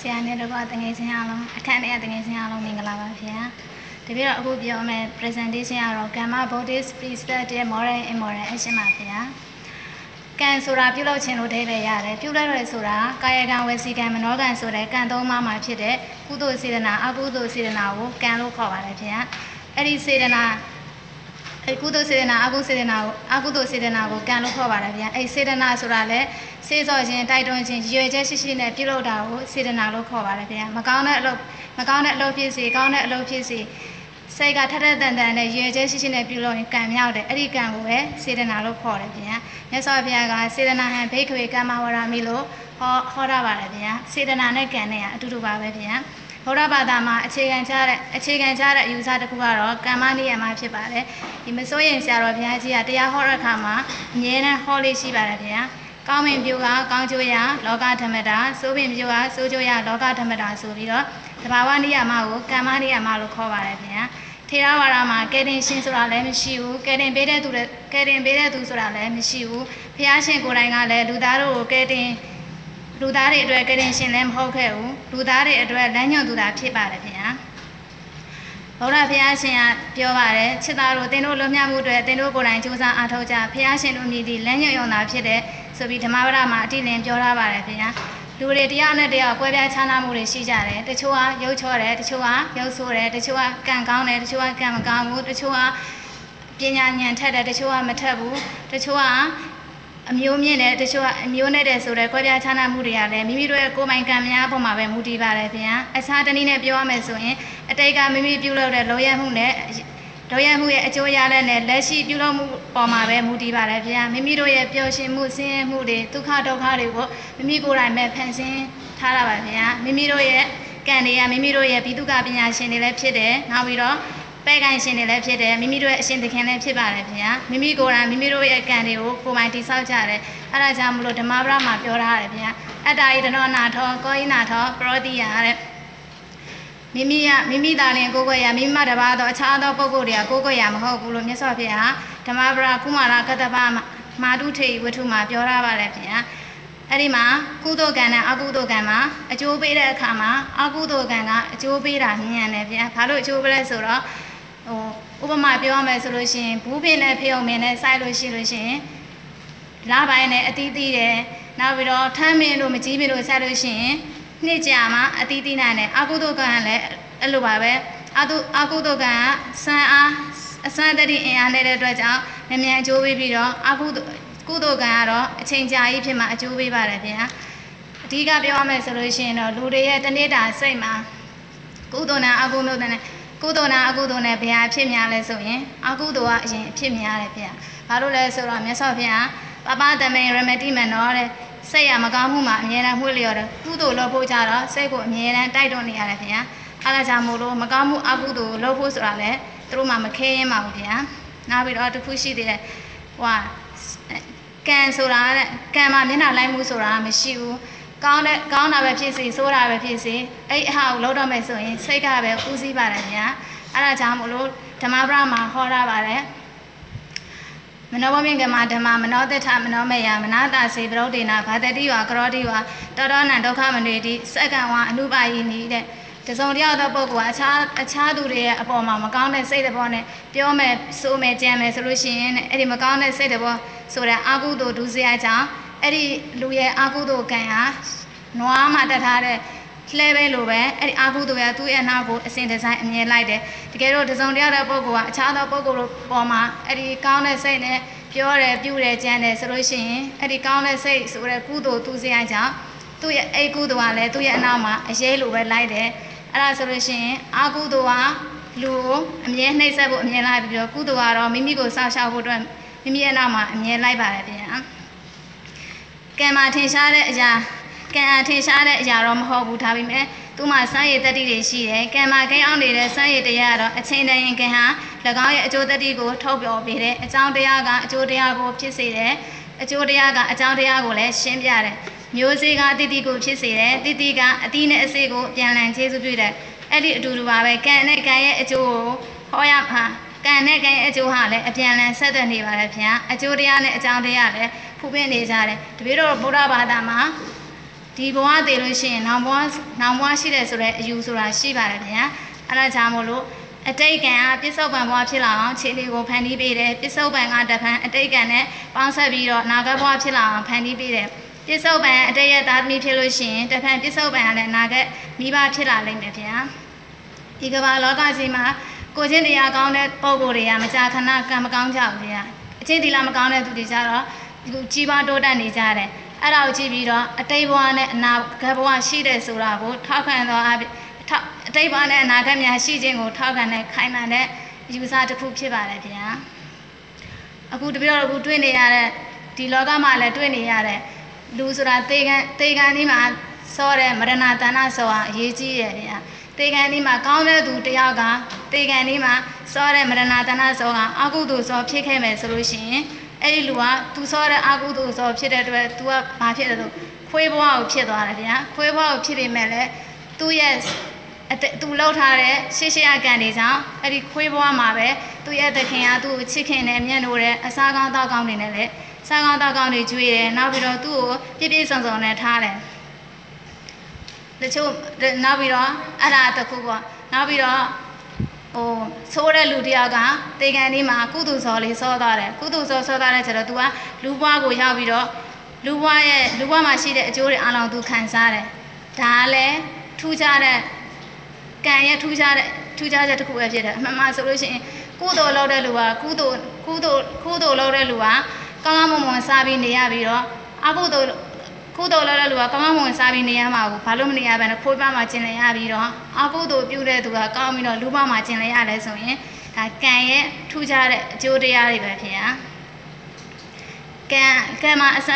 ဆရာနဲ့တော့တငယ်ချင်းအားလုံးအခန်းထဲကတငယ်ချင်းအားလုံးမင်္ဂလာပါဗျာတပည့်တော့အခုပြောမယ် presentation ကတော့ Gamma Buddhist Precept ရဲ့ Moral Immoral Action ပါဗျာကံဆိုတာပြုလုပ်ခြင်းလို့ဒိဗေရတယ်ပြုလုပ်ရဆိုတာကာယကံဝစီကံမနောကံဆိုတဲ့ကံသုံးပါးမှာဖြစ်တဲ့ကုသိုလ်စေတနာအကုသိုလ်စေတနာကိုကံလို့ခေါ်ပါတယ်ဗျာအဲ့ဒီစေတနာ အဲကုသိုလ်စေတနာအကုသိုလ်စေတနာကိုအကုသိုလ်စေတနာကိုကံလို့ခေါ်ပါတယ်ဗျာအဲစေတနာဆိုတာလည်းစေစောခြင်းတိုက်တွန်းခြင်းရွယ်ချက်ရှိရှိနဲ့ပြုလုပ်တာကိုစေတနာလို့ခေါ်ပါတယ်ဗျာမကောင်းတဲ့အလုပ်မကောင်းတဲ့အလုပ်ဖြစ်စီကောင်းတဲ့အလုပ်ဖြစ်စီစိတ်ကထထတန်တန်နဲ့ရွယ်ချက်ရှိရှိနဲ့ပြုလုပ်ရင်ကံမြောက်တယ်အဲ့ဒီကံကိုပဲစေတနာလို့ခေါ်တယ်ဗျာမြတ်စွာဘုရားကစေတနာဟံဘိက္ခဝေကမ္မဝရမိလို့ဟောဟောတာပါတယ်ဗျာစေတနာနဲ့ကံနဲ့ကအတူတူပါပဲဗျာ ဘုရားဘာသာမှာအခြေခံချတဲ့အခြေခံချတဲ့အယူဆတစ်ခုကတော့ကမ္မနိယမဖြစ်ပါတယ်ဒီမစိုးရင်ဆရာတော်ဘုရားကြီးကတရားဟောတဲ့အခါမှာအမြဲတမ်းဟောလေးရှိပါတယ်ဗျာကောင်းပင်ပြိုကကောင်းကျိုးရလောကဓမ္မတာစိုးပင်ပြိုကစိုးကျိုးရလောကဓမ္မတာဆိုပြီးတော့တဘာဝနိယမကိုကမ္မနိယမလို့ခေါ်ပါတယ်ဗျာထေရဝါဒမှာကဲတင်ရှင်ဆိုတာလည်းမရှိဘူးကဲတင်ပေးတဲ့သူကဲတင်ပေးတဲ့သူဆိုတာလည်းမရှိဘူးဘုရားရှင်ကိုယ်တိုင်ကလည်းလူသားတို့ကိုကဲတင် လူသားတွေအတွက်ကဲတင်ရှင်လည်းမဟုတ်ခဲ့ဘူးလူသားတွေအတွက်လမ်းညွှန်သူသာဖြစ်ပါတယ်ဗျာဘုရားဘုရားရှင်ကပြောပါတယ်ချစ်သားတို့သင်တို့လွတ်မြောက်မှုအတွက်သင်တို့ကိုယ်တိုင်ကြိုးစားအားထုတ်ကြဘုရားရှင်တို့မြည်သည့်လမ်းညွှန်ရုံသာဖြစ်တဲ့ဆိုပြီးဓမ္မပဒမှာအတိလင်ပြောထားပါတယ်ခင်ဗျာလူတွေတရားနဲ့တရားကွဲပြားခြားနားမှုတွေရှိကြတယ်တချို့ကရုပ်ချောတယ်တချို့ကရုပ်ဆိုးတယ်တချို့ကကံကောင်းတယ်တချို့ကကံမကောင်းဘူးတချို့ကပညာဉာဏ်ထက်တယ်တချို့ကမထက်ဘူးတချို့က အမျိုးမြင့်တယ်တချို့ကအမျိုးနဲ့တယ်ဆိုတဲ့ကွဲပြားခြားနားမှုတွေကလည်းမိမိတို့ရဲ့ကိုယ်ပိုင်ကံများအပေါ်မှာပဲမူတည်ပါတယ်ခင်ဗျာအခြားတနည်းနဲ့ပြောရမယ်ဆိုရင်အတိတ်ကမိမိပြုလုပ်တဲ့လောရမှုနဲ့ဒေါ်ရမှုရဲ့အကျိုးရလဒ်နဲ့လက်ရှိပြုလုပ်မှုပေါ်မှာပဲမူတည်ပါတယ်ဗျာမိမိတို့ရဲ့ပျော်ရွှင်မှုဆင်းရဲမှုတွေဒုက္ခဒုက္ခတွေကိုမိမိကိုယ်တိုင်ပဲဖန်ဆင်းထားတာပါဗျာမိမိတို့ရဲ့ကံတွေကမိမိတို့ရဲ့ဘိတုကပညာရှင်တွေလည်းဖြစ်တယ်နောက်ပြီးတော့ ပဲ့ကိုင်ရှင်တွေလည်းဖြစ်တယ်မိမိတို့ရဲ့အရှင်သခင်လည်းဖြစ်ပါတယ်ဗျာမိမိကိုယ်တိုင်မိမိတို့ရဲ့ကံတွေကိုကိုယ်ပိုင်တိဆောက်ကြတယ်အဲဒါကြောင့်မလို့ဓမ္မပဒမှာပြောထားတယ်ဗျာအတ္တဤတနောနာထောကောဤနာထောပရောတိယတဲ့မိမိကမိမိသားလင်ကိုကိုရမိမိမတပါတော့အခြားသောပုဂ္ဂိုလ်တွေကကိုကိုရမဟုတ်ဘူးလို့မြတ်စွာဘုရားဓမ္မပဒကုမာရကတ္တပမာတုထေဝတ္ထုမှာပြောထားပါတယ်ဗျာအဲ့ဒီမှာကုသိုလ်ကံနဲ့အကုသိုလ်ကံမှာအကျိုးပေးတဲ့အခါမှာအကုသိုလ်ကံကအကျိုးပေးတာမြင်ရတယ်ဗျာဘာလို့အကျိုးပေးလဲဆိုတော့ ဟိုဥပမာပြောရမယ်ဆိုလို့ရှိရင်ဘူးပင်နဲ့ဖေုံမင်းနဲ့စိုက်လို့ရှိလို့ရှိရင်လာပိုင်းနဲ့အတီးတီးတယ်နောက်ပြီးတော့ထမ်းမင်းတို့မကြီးမင်းတို့စိုက်လို့ရှိရင်နှစ်ကြာမှအတီးတီးနိုင်တယ်အကုသိုလ်ကံကလည်းအဲ့လိုပါပဲအတုအကုသိုလ်ကံကစံအားအစမ်းတတိအင်အားနေတဲ့အတွက်ကြောင့်မြင်မြန်အကျိုးပေးပြီးတော့အကုသိုလ်ကုသိုလ်ကံကတော့အချိန်ကြာကြီးဖြစ်မှအကျိုးပေးပါတယ်ဗျာအဓိကပြောရမယ်ဆိုလို့ရှိရင်တော့လူတွေရဲ့တနေ့တာစိတ်မှာကုသိုလ်နဲ့အကုသိုလ်နဲ့ ကုသိုလ်နဲ့အကုသိုလ်နဲ့ဘယ်ဟာဖြစ်များလဲဆိုရင်အကုသိုလ်ကအရင်ဖြစ်များတယ်ဗျာဘာလို့လဲဆိုတော့မြတ်စွာဘုရားပပတမေရမတိမနောတဲ့စိတ်ရမကောင်းမှုမှာအမြဲတမ်းမှွေ့လျော်တယ်ကုသိုလ်လုပ်ဖို့ကြတော့စိတ်ကိုအမြဲတမ်းတိုက်တွန်းနေရတယ်ဗျာအားလာကြမို့လို့မကောင်းမှုအကုသိုလ်လုပ်ဖို့ဆိုတာလည်းသူတို့မှမခဲရင်ပါဘူးဗျာနောက်ပြီးတော့တစ်ခုရှိသေးတယ်ဟိုကံဆိုတာတဲ့ကံမှာမျက်နှာလိုက်မှုဆိုတာမရှိဘူး ကောင်းတဲ့ကောင်းတာပဲဖြစ်စီဆိုးတာပဲဖြစ်စီအဲ့အဟာကိုလုံးတော့မယ်ဆိုရင်စိတ်ကပဲဦးစီးပါတယ်ဗျာအဲ့ဒါကြောင့်မို့လို့ဓမ္မပဒမှာဟောတာပါတယ်မနောဘမြင်ကမှာဓမ္မမနောတထမနောမေယမနာတာစေပရုဒ္ဒေနာဘာတတိဝါကရောတိဝါတောတောနံဒုက္ခမနေတိစက္ကံဝါအနုပါယိနိတဲ့တစုံတယောက်သောပုဂ္ဂိုလ်ကအခြားအခြားသူတွေရဲ့အပေါ်မှာမကောင်းတဲ့စိတ်တဘောနဲ့ပြောမယ်ဆိုမယ်ကြံမယ်ဆိုလို့ရှိရင်အဲ့ဒီမကောင်းတဲ့စိတ်တဘောဆိုတဲ့အာကုသိုလ်ဒုစရိုက်ကြောင့် အဲ့ဒီလူရဲ့အာကုသိုလ်ကံဟာနွားမှာတက်ထားတဲ့လှဲပဲလိုပဲအဲ့ဒီအာကုသိုလ်ရသူ့ရဲ့နောက်ကိုအစဉ်တစိုင်းအမြင်လိုက်တယ်တကယ်တော့တစုံတယောက်တဲ့ပုဂ္ဂိုလ်ကအခြားသောပုဂ္ဂိုလ်တို့ပေါ်မှာအဲ့ဒီကောင်းတဲ့စိတ်နဲ့ပြောတယ်ပြုတယ်ကြံတယ်ဆိုလို့ရှိရင်အဲ့ဒီကောင်းတဲ့စိတ်ဆိုတဲ့ကုသိုလ်သူစရိုက်ကြောင့်သူ့ရဲ့အိတ်ကုသိုလ်ကလည်းသူ့ရဲ့အနောက်မှာအရေးလိုပဲလိုက်တယ်အဲ့ဒါဆိုလို့ရှိရင်အာကုသိုလ်ကလူကိုအမြဲနှိမ့်ဆက်ဖို့အမြဲလိုက်ပြီးတော့ကုသိုလ်ကတော့မိမိကိုစောင့်ရှောက်ဖို့အတွက်မိမိရဲ့နောက်မှာအမြဲလိုက်ပါတယ်ဗျာ ကံမှာထင်ရှားတဲ့အရာကံအထင်ရှားတဲ့အရာတော့မဟုတ်ဘူးဒါပေမဲ့သူ့မှာစမ်းရည်တတိတွေရှိတယ်ကံမှာကိန်းအောင်နေတဲ့စမ်းရည်တရားကတော့အချိန်တန်ရင်ကံဟာ၎င်းရဲ့အကျိုးတတိကိုထုတ်ပြောပေးတယ်အကြောင်းတရားကအကျိုးတရားကိုဖြစ်စေတယ်အကျိုးတရားကအကြောင်းတရားကိုလည်းရှင်းပြတယ်မျိုးစေ့ကတိတိကိုဖြစ်စေတယ်တိတိကအတိနဲ့အစေကိုပြန်လည်ခြေစုပြုတယ်အဲ့ဒီအတူတူပါပဲကံနဲ့ကံရဲ့အကျိုးကိုဟောရမှာကံနဲ့ကံရဲ့အကျိုးဟာလည်းအပြန်လည်ဆက်သွယ်နေပါတယ်ဗျာအကျိုးတရားနဲ့အကြောင်းတရားလည်း ဖူးပင်းနေကြတယ်တပည့်တော်ဗုဒ္ဓဘာသာမှာဒီဘဝတည်လို့ရှိရင်နောင်ဘဝနောင်ဘဝရှိတယ်ဆိုတော့အယူဆိုတာရှိပါတယ်ဗျာအဲ့ဒါကြောင့်မို့လို့အတိတ်ကံကပစ္စုပန်ဘဝဖြစ်လာအောင်ခြေလေးကိုဖန်တီးပေးတယ်ပစ္စုပန်ကတဖန်အတိတ်ကံနဲ့ပေါင်းဆက်ပြီးတော့အနာဂတ်ဘဝဖြစ်လာအောင်ဖန်တီးပေးတယ်ပစ္စုပန်အတိတ်ရဲ့သားသမီးဖြစ်လို့ရှိရင်တဖန်ပစ္စုပန်ကလည်းအနာဂတ်မိဘဖြစ်လာလိမ့်မယ်ဗျာဒီကမ္ဘာလောကကြီးမှာကိုချင်းတရားကောင်းတဲ့ပုံကိုယ်တွေကမကြာခဏကံမကောင်းကြဘူးဗျာအချင်းဒီလာမကောင်းတဲ့သူတွေကြတော့ဒီ လိုကြီးပွားတိုးတက်နေကြတယ်အဲ့ဒါကိုကြည့်ပြီးတော့အတိတ်ဘဝနဲ့အနာဂတ်ဘဝရှိတယ်ဆိုတာကိုထောက်ခံတော့အထောက်အတိတ်ဘဝနဲ့အနာဂတ်များရှိခြင်းကိုထောက်ခံတဲ့ခိုင်မာတဲ့ယူဆတစ်ခုဖြစ်ပါတယ်ဗျာအခုတပြည့်တော့အခုတွေ့နေရတဲ့ဒီလောကမှာလည်းတွေ့နေရတဲ့လူဆိုတာသေကံသေကံဒီမှာစောတဲ့မရဏတဏ္ဍဆိုတာအရေးကြီးရဲ့ဗျာသေကံဒီမှာကောင်းတဲ့သူတယောက်ကသေကံဒီမှာစောတဲ့မရဏတဏ္ဍဆိုကအကုသိုလ်စောဖြစ်ခဲ့မယ်ဆိုလို့ရှိရင် အဲ့ဒီလူကသူစောတဲ့အကုသိုလ်စောဖြစ်တဲ့အတွက် तू ကဘာဖြစ်တယ်လို့ခွေးဘဝကိုဖြစ်သွားတယ်ဗျာခွေးဘဝကိုဖြစ်ပေမဲ့လည်းသူ့ရဲ့အတသူလောက်ထားတဲ့ရှေ့ရှေ့အကန်တွေကြောင့်အဲ့ဒီခွေးဘဝမှာပဲသူ့ရဲ့သခင်ကသူ့ကိုချစ်ခင်နဲ့မြတ်လို့တဲ့အစားကောင်းတောက်ကောင်းတွေနဲ့လည်းစားကောင်းတောက်ကောင်းတွေကျွေးတယ်နောက်ပြီးတော့သူ့ကိုပြည့်ပြည့်စုံစုံနဲ့ထားတယ်တချို့နောက်ပြီးတော့အဲ့ဒါတခုပေါ့နောက်ပြီးတော့ ဟိုဆိုးတဲ့လူတယောက်ကတေကန်ဒီမှာကုသိုလ်စော်လေးစောသွားတယ်ကုသိုလ်စောစောသွားတဲ့ကျတော့ तू ကလူဘွားကိုရောက်ပြီးတော့လူဘွားရဲ့လူဘွားမှာရှိတဲ့အကျိုးတွေအလုံး तू ခံစားတယ်ဒါကလည်းထူးခြားတဲ့ကံရဲ့ထူးခြားတဲ့ထူးခြားချက်တစ်ခုပဲဖြစ်တယ်အမှန်မှဆိုလို့ရှိရင်ကုသိုလ်လုပ်တဲ့လူကကုသိုလ်ကုသိုလ်ကုသိုလ်လုပ်တဲ့လူကကောင်းကောင်းမွန်မွန်စားပြီးနေရပြီးတော့အကုသိုလ် ကုသိုလ်လုပ်တဲ့လူကကောင်းကောင်းမွန်မွန်စားပြီးနေရမှာကိုဘာလို့မနေရဘဲနဲ့ဖိုးပမှာကျင်လည်ရပြီးတော့အကုသိုလ်ပြုတဲ့သူကကောင်းပြီးတော့လူပမှာကျင်လည်ရလဲဆိုရင်ဒါကံရဲ့ထူးခြားတဲ့အကျိုးတရားတွေပဲဖြစ်ရကံကံမှာအစ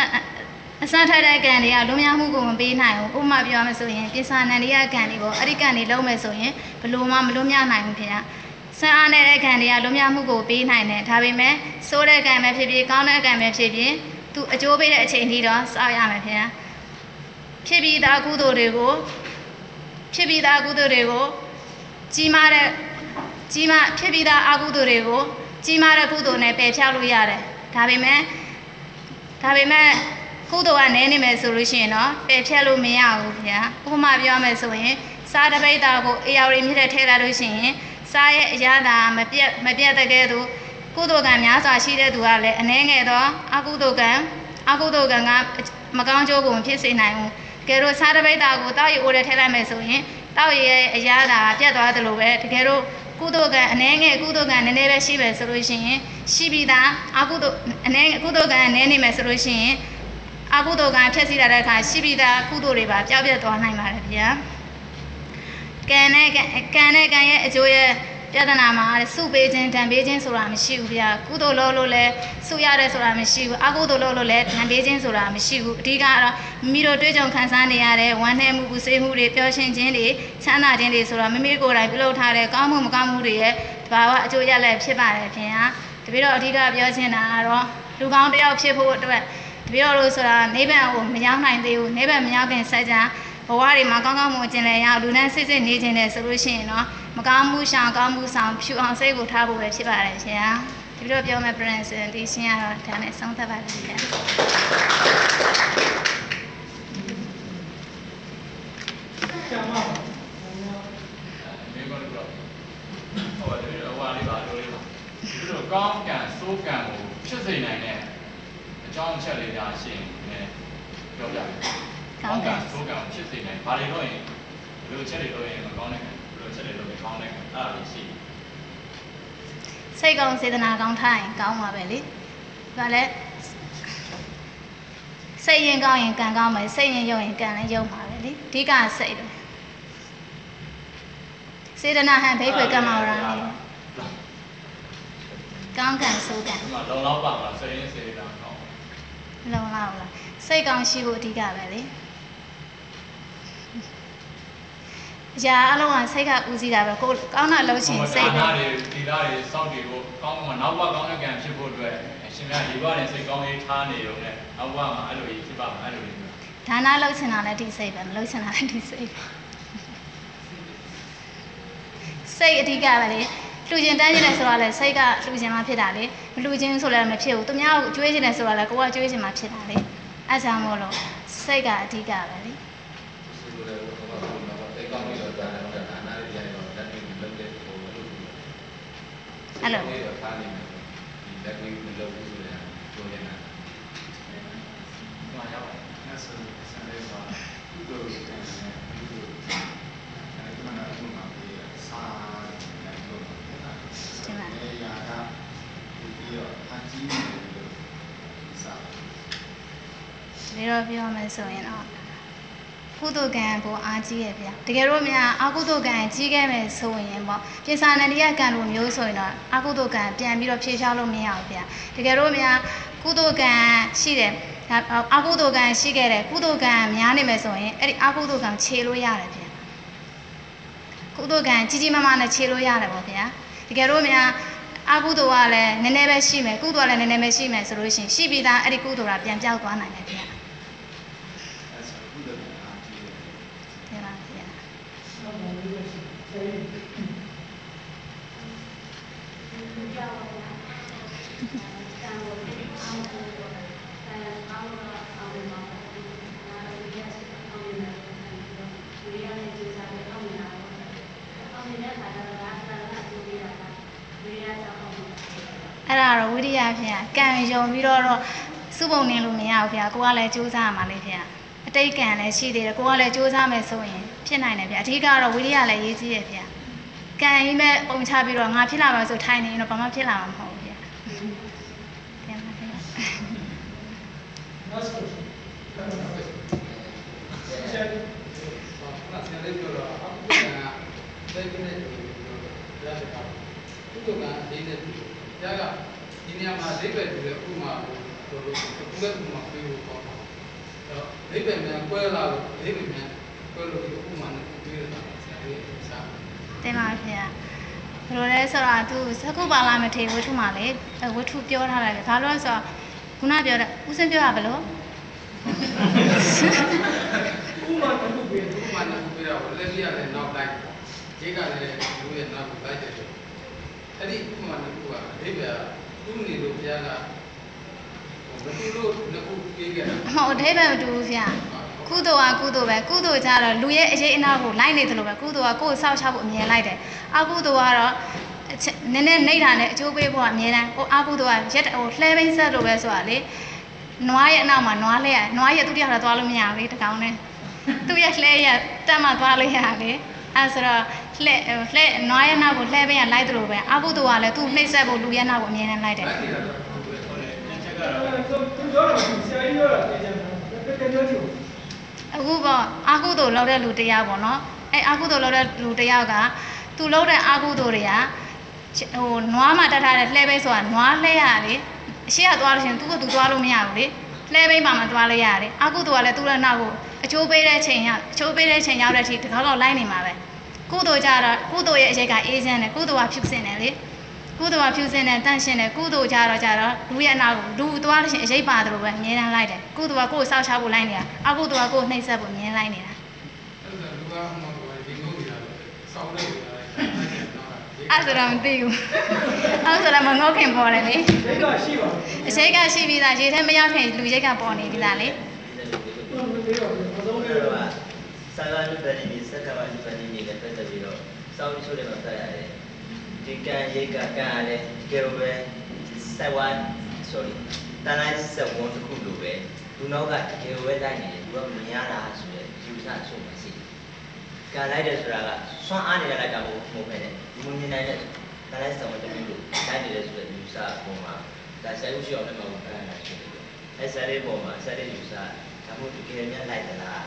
အစထတဲ့ကံတွေကလွန်မြောက်မှုကိုမပေးနိုင်ဘူးဥပမာပြောရမယ်ဆိုရင်ပိစာနန္ဒီယကံတွေကိုအဲ့ဒီကံတွေလုံးမယ်ဆိုရင်ဘလို့မှမလွန်မြောက်နိုင်ဘူးဖြစ်ရဆန်းအားတဲ့ကံတွေကလွန်မြောက်မှုကိုပေးနိုင်တယ်ဒါပေမဲ့စိုးတဲ့ကံပဲဖြစ်ဖြစ်ကောင်းတဲ့ကံပဲဖြစ်ဖြစ် သူအကျိုးပေးတဲ့အချိန်ထိတော့စောင့်ရမယ်ဖြစ်ရဖြစ်ပြီးသားကုသိုလ်တွေကိုဖြစ်ပြီးသားကုသိုလ်တွေကိုကြီးမားတဲ့ကြီးမားဖြစ်ပြီးသားအကုသိုလ်တွေကိုကြီးမားတဲ့ကုသိုလ်နဲ့ပယ်ဖြောက်လို့ရတယ်ဒါပေမဲ့ဒါပေမဲ့ကုသိုလ်ကနည်းနေမယ်ဆိုလို့ရှိရင်တော့ပယ်ဖြတ်လို့မရဘူးဗျာဥပမာပြောမယ်ဆိုရင်စားတပိတ်တာကိုအေယာရီမြစ်တဲ့ထဲလာလို့ရှိရင်စားရဲ့အရာသာမပြတ်မပြတ်တဲ့ကဲသူ ကုသိုလ်ကံများစွာရှိတဲ့သူကလည်းအနှဲငယ်တော့အကုသိုလ်ကံအကုသိုလ်ကံကမကောင်းကျိုးကိုမဖြစ်စေနိုင်ဘူးကဲတော့စားတပိတ်တာကိုတောက်ရီအိုးတဲ့ထဲလိုက်မယ်ဆိုရင်တောက်ရီရဲ့အရာသာပြတ်သွားသလိုပဲတကယ်တော့ကုသိုလ်ကံအနှဲငယ်ကုသိုလ်ကံနည်းနည်းပဲရှိပဲဆိုလို့ရှိရင်ရှိပြီးသားအကုသိုလ်အနှဲကုသိုလ်ကံနည်းနေမယ်ဆိုလို့ရှိရင်အကုသိုလ်ကံဖြည့်ဆည်းလာတဲ့အခါရှိပြီးသားကုသိုလ်တွေပါပျောက်ပြတ်သွားနိုင်ပါတယ်ဗျာကံနဲ့ကံကံနဲ့ကံရဲ့အကျိုးရဲ့ ပြဿနာမှာစုပေးခြင်းတံပေးခြင်းဆိုတာမရှိဘူးဗျာကုသိုလ်လုပ်လို့လည်းစုရတယ်ဆိုတာမရှိဘူးအကုသိုလ်လုပ်လို့လည်းတံပေးခြင်းဆိုတာမရှိဘူးအဓိကတော့မိမိတို့တွေးကြုံခံစားနေရတဲ့ဝမ်းနည်းမှုပူဆွေးမှုတွေပျော်ရွှင်ခြင်းတွေချမ်းသာခြင်းတွေဆိုတာမိမိကိုယ်တိုင်ပြုလုပ်ထားတဲ့ကောင်းမှုမကောင်းမှုတွေရဲ့တဘာဝအကျိုးရလဒ်ဖြစ်ပါတယ်ခင်ဗျာတပည့်တော်အဓိကပြောချင်တာကတော့လူကောင်းတစ်ယောက်ဖြစ်ဖို့အတွက်တပည့်တော်လို့ဆိုတာနိဗ္ဗာန်ကိုမရောက်နိုင်သေးဘူးနိဗ္ဗာန်မရောက်ခင်စัจ जा ဘဝတွေမှာကောင်းကောင်းမွန်ကျင်လည်ရအောင်လူနဲ့စစ်စစ်နေခြင်းနဲ့ဆိုလို့ရှိရင်တော့မကောင်းမှုရှောင်ကောင်းမှုဆောင်ဖြူအောင်စိတ်ကိုထားဖို့ပဲဖြစ်ပါတယ်ရှင်။ဒီလိုပြောမဲ့ presentation ကတော့ဒါနဲ့ဆုံးသက်ပါလိမ့်မယ်။ကျောင်းပါမေကောတော့ဟိုတယ်ဟိုလေးပါလို့လေးပါဒီလိုကောင်းကံစိုးကံကိုဖြစ်စေနိုင်တဲ့အကြောင်းအချက်လေးများရှင်းနေပြောပြ ကောင်းကံစိုးကံဖြစ်စေနိုင်ဘာတွေလို့ရင်ဘယ်လိုချက်တွေလို့ရင်မကောင်းတဲ့ကံဘယ်လိုချက်တွေလို့ကောင်းတဲ့ကံအဲ့ဒါလေးရှိစိတ်ကောင်းစေတနာကောင်းထားရင်ကောင်းပါပဲလေဒါလည်းစိတ်ရင်ကောင်းရင်ကံကောင်းမယ်စိတ်ရင်ယုံရင်ကံလည်းယုံပါပဲလေအဓိကစိတ်ပဲစေတနာဟံဘိက္ခွေကမ္မောရာလေကောင်းကံဆိုးကံဒီမှာလုံလောက်ပါလားစိတ်ရင်းစေတနာကောင်းလုံလောက်လားစိတ်ကောင်းရှိဖို့အဓိကပဲလေ အရာအလုံးကစိတ်ကဦးစီးတာပဲကိုကောင်းတာလုပ်ချင်စိတ်ပဲဒါတွေဒီသားတွေစောင့်တည်ဖို့ကောင်းမှနောက်ဘကောင်းတဲ့ကံဖြစ်ဖို့အတွက်အရှင်မြတ်ဒီဘနဲ့စိတ်ကောင်းရေးထားနေရုံနဲ့နောက်ဘမှာအဲ့လိုကြီးဖြစ်ပါမယ်အဲ့လိုကြီးဒါနလုပ်ချင်တာလည်းဒီစိတ်ပဲမလုပ်ချင်တာလည်းဒီစိတ်ပဲစိတ်အဓိကပဲလေလူကျင်တန်းကျင်တယ်ဆိုတာလည်းစိတ်ကလူကျင်မှဖြစ်တာလေမလူကျင်ဆိုလည်းမဖြစ်ဘူးသူများကိုကြွေးကျင်တယ်ဆိုတာလည်းကိုကကြွေးကျင်မှဖြစ်တာလေအဲကြောင့်မို့လို့စိတ်ကအဓိကပဲလေ အဲ့လိုလက်ကိုမလုပ်ဘူးဆိုတာပြောနေတာမှာရောက်တယ်ဆိုတော့ဆန်လေးပါဒီလိုစတဲ့ဒီလိုအဲဒီမှာတော့မှာပြီးစာတယ်လို့ပြောတာဆန်လေးရာကဒီတော့အကြီးတယ်လို့စာတယ်ဒါတော့ပြောမယ်ဆိုရင်တော့ ကုသိုလ်ကံကိုအားကြီးရဲ့ဗျာတကယ်လို့များအကုသိုလ်ကံကြီးခဲ့မယ်ဆိုရင်ပေါ့ပြင်စာနန္ဒီယကံလိုမျိုးဆိုရင်တော့အကုသိုလ်ကံပြန်ပြီးတော့ဖြေရှားလို့မရဘူးဗျာတကယ်လို့များကုသိုလ်ကံရှိတယ်ဒါအကုသိုလ်ကံရှိခဲ့တယ်ကုသိုလ်ကံများနေမယ်ဆိုရင်အဲ့ဒီအကုသိုလ်ကံခြေလို့ရတယ်ဗျာကုသိုလ်ကံကြီးကြီးမားမားနဲ့ခြေလို့ရတယ်ပေါ့ဗျာတကယ်လို့များအကုသိုလ်ကလည်းနည်းနည်းပဲရှိမယ်ကုသိုလ်ကလည်းနည်းနည်းပဲရှိမယ်ဆိုလို့ရှိရင်ရှိပြီးသားအဲ့ဒီကုသိုလ်ကပြန်ပြောက်သွားနိုင်တယ်ဗျာ အဲ့ဒါတော့ဝိရိယဖေကံယုံပြီးတော့တော့စုပုံနေလို့မရဘူးဖေကိုကလည်းစူးစမ်းရမှာလေဖေအတိတ်ကံလည်းရှိသေးတယ်ကိုကလည်းစူးစမ်းမယ်ဆိုရင်ဖြစ်နိုင်တယ်ဖေအဓိကတော့ဝိရိယလည်းရေးကြည့်ရဖေကံကြီးမဲ့ပုံချပြီးတော့ငါဖြစ်လာမှာဆိုထိုင်နေရင်တော့ဘာမှဖြစ်လာမှာမဟုတ် ဒီနဲ့ဒါကဒီနေရာမှာအိဗယ်တူတဲ့ဥမာကိုတို့တို့ဘုရားဥမာပြောလို့ပေါ့တော့အိဗယ်မြန်ကွဲလာလို့အိဗယ်မြန်ကွဲလို့ဒီဥမာနဲ့ပြောရတာဆရာလေးစားတင်ပါဖေဘယ်လိုလဲဆိုတော့သူသကုပါလာမထေဝတ္ထုမှာလေအဲဝတ္ထုပြောထားတယ်ဘာလို့လဲဆိုတော့ ခုနပြောတဲ့ဦးစင်းပြောရဘလို့ဥမာတစ်ခုပြီးဥမာတစ်ခုပြီးတော့လက်လေးရတယ်နောက်လိုက်ခြေကလည်းလူရဲ့နောက်ကိုလိုက်တယ်အဲ့ဒီဥမာတစ်ခုကအိဗယ်သူ့နေလို့ဘုရားကဘယ်လိုလို့နှစ်ခုပြေးခဲ့တာမဟုတ်အဓိပ္ပာယ်မတူဘူးဖေကုသိုလ်ကကုသိုလ်ပဲကုသိုလ်ကြတော့လူရဲ့အရေးအနာကိုလိုက်နေတယ်လို့ပဲကုသိုလ်ကကိုယ်ဆောက်ချဖို့အမြဲလိုက်တယ်အကုသိုလ်ကတော့အချက် နည်းနည်းနှိမ့်တာနဲ့အကျိုးပေးဖို့ကအမြဲတမ်းဟိုအကုသိုလ်ကရက်ဟိုလှဲဘိန်းဆက်လို့ပဲဆိုတာလေနွားရဲ့အနောက်မှာနွားလှဲရနွားရဲ့သူတယောက်တော့သွားလို့မရဘူးလေတကောင်နဲ့သူ့ရဲ့လှဲရတက်မှသွားလို့ရလေအဲဆိုတော့လှဲလှဲနွားရဲ့နောက်ကိုလှဲဘိန်းကလိုက်တယ်လို့ပဲအကုသိုလ်ကလည်းသူ့နှိမ့်ဆက်ဖို့လူရဲ့နောက်ကိုအမြဲတမ်းလိုက်တယ်လိုက်နေတာတော့ဟုတ်တယ်ဟုတ်တယ်သူပြောတာဆရာကြီးပြောတာသိကြတယ်ကဲပြောကြည့်အခုပေါ့အာကုသိုလ်လုပ်တဲ့လူတစ်ယောက်ပေါ့နော်အဲအာကုသိုလ်လုပ်တဲ့လူတစ်ယောက်ကသူလုပ်တဲ့အာကုသိုလ်တွေက ဟိုနွားမှာတက်ထားတဲ့လှဲဘိတ်ဆိုတာနွားလှဲရလေအရှိကသွားလို့ရှိရင်သူ့ကိုသူသွားလို့မရဘူးလေလှဲဘိတ်မှာမှသွားလို့ရတယ်အာကုသိုလ်ကလည်းသူ့ရဲ့နောက်ကိုအချိုးပေးတဲ့ချိန်ရောက်အချိုးပေးတဲ့ချိန်ရောက်တဲ့အထိတကောက်တော့လိုက်နေမှာပဲကုသိုလ်ကြတော့ကုသိုလ်ရဲ့အရေးကအေးချမ်းတယ်ကုသိုလ်ကဖြူစင်တယ်လေကုသိုလ်ကဖြူစင်တယ်တန့်ရှင်းတယ်ကုသိုလ်ကြတော့ကြတော့လူရဲ့အနောက်ကိုလူသွားလို့ရှိရင်အရေးပါတယ်လို့ပဲအမြဲတမ်းလိုက်တယ်ကုသိုလ်ကကိုယ်စောက်ချဖို့လိုက်နေတာအကုသိုလ်ကကိုယ်နှိမ့်ဆက်ဖို့အမြဲလိုက်နေတာအဲ့ဒါလူကမှတော့ဒီလိုနေတာစောင်းနေနေတာ အဲ့ဆိုတော့မသိဘူးအဲ့ဆိုတော့မငုတ်ခင်ပေါ်တယ်လေဒီကရှိပါအစိတ်ကရှိပြီးသားရေထဲမရောက်ခင်လူရိတ်ကပေါ်နေပြီးသားလေဘူးဘယ်လိုလဲဘယ်လိုလဲတော့စာရလူပန်နေစက်ကမလူပန်နေနဲ့ပတ်သက်ပြီးတော့စောင်းချိုးတယ်မှာဆက်ရတယ်ဒီကံရိတ်ကကံရတယ်တကယ်ပဲဆက်ဝါ sorry တန်လိုက်ဆက်ဝန်တစ်ခုလိုပဲလူနောက်ကတကယ်ပဲလိုက်နေတယ်သူကမြင်ရတာဆိုရယ်ယူဆအဆုံးမရှိကံလိုက်တယ်ဆိုတာကဆွမ်းအားနေတဲ့လိုက်ကမဟုတ်မဟုတ်ပဲနဲ့ ဒီမမြင်နိုင်တဲ့တန်လိုက်ဆက်ဝန်တစ်ခုလိုလိုက်နေတယ်ဆိုရယ်ယူဆအပေါ်မှာဒါဆက်ဥရှိအောင်လည်းမဟုတ်ဘူးအဲ့ဒါရှိတယ်အဲဆက်လေးပေါ်မှာဆက်လေးယူဆဒါမှမဟုတ်တကယ်များလိုက်သလား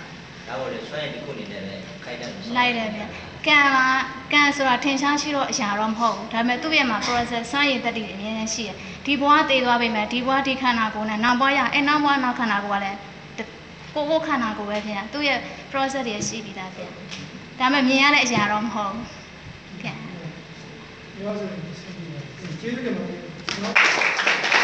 ဒါပေါ်လေဆွမ်းရည်တစ်ခုအနေနဲ့လည်းခိုက်တယ်လိုက်တယ်ဗျကံကကံဆိုတာထင်ရှားရှိတော့အရာတော့မဟုတ်ဘူးဒါပေမဲ့သူ့ရဲ့မှာ process စွမ်းရည်တက်တည်အမြဲတမ်းရှိတယ်ဒီဘဝသေးသွားပြီမဲ့ဒီဘဝဒီခန္ဓာကိုယ်နဲ့နောက်ဘဝရအဲနောက်ဘဝနောက်ခန္ဓာကိုယ်ကလည်းကိုကိုခန္ဓာကိုယ်ပဲဗျသူ့ရဲ့ process တွေရှိပြီးသားဗျဒါပေမဲ့မြင်ရတဲ့အရာတော့မဟုတ်ဘူး ကဲပြောဆိုရင်ကျေးဇူးတင်ပါတယ်